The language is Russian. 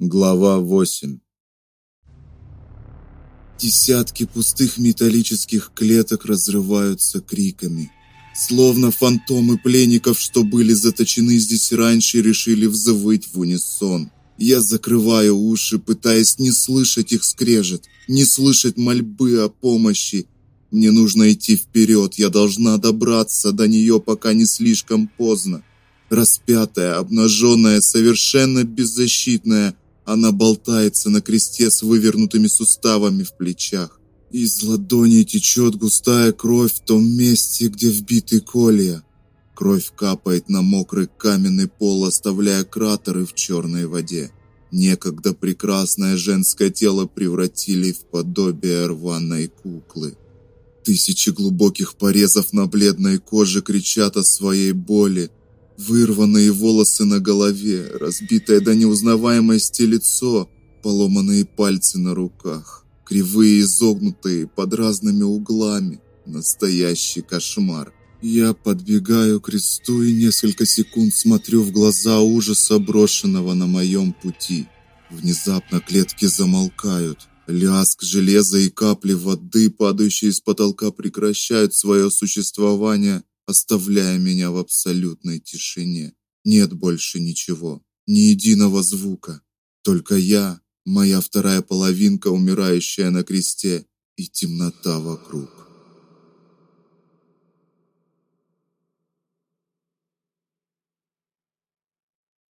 Глава 8. Десятки пустых металлических клеток разрываются криками, словно фантомы пленников, что были заточены здесь раньше, решили взвыть в унисон. Я закрываю уши, пытаясь не слышать их скрежет, не слышать мольбы о помощи. Мне нужно идти вперед, я должна добраться до нее, пока не слишком поздно. Распятая, обнаженная, совершенно беззащитная, она болтается на кресте с вывернутыми суставами в плечах. Из ладони течет густая кровь в том месте, где вбиты колья. Кровь капает на мокрый каменный пол, оставляя кратеры в черной воде. Некогда прекрасное женское тело превратили в подобие рваной куклы. Тысячи глубоких порезов на бледной коже кричат о своей боли, Вырванные волосы на голове, разбитое до неузнаваемости лицо, поломанные пальцы на руках, кривые изогнутые под разными углами. Настоящий кошмар. Я подбегаю к кресту и несколько секунд смотрю в глаза ужаса брошенного на моем пути. Внезапно клетки замолкают. Лязг железа и капли воды, падающие с потолка, прекращают свое существование, оставляя меня в абсолютной тишине. Нет больше ничего, ни единого звука. Только я, моя вторая половинка, умирающая на кресте, и темнота вокруг.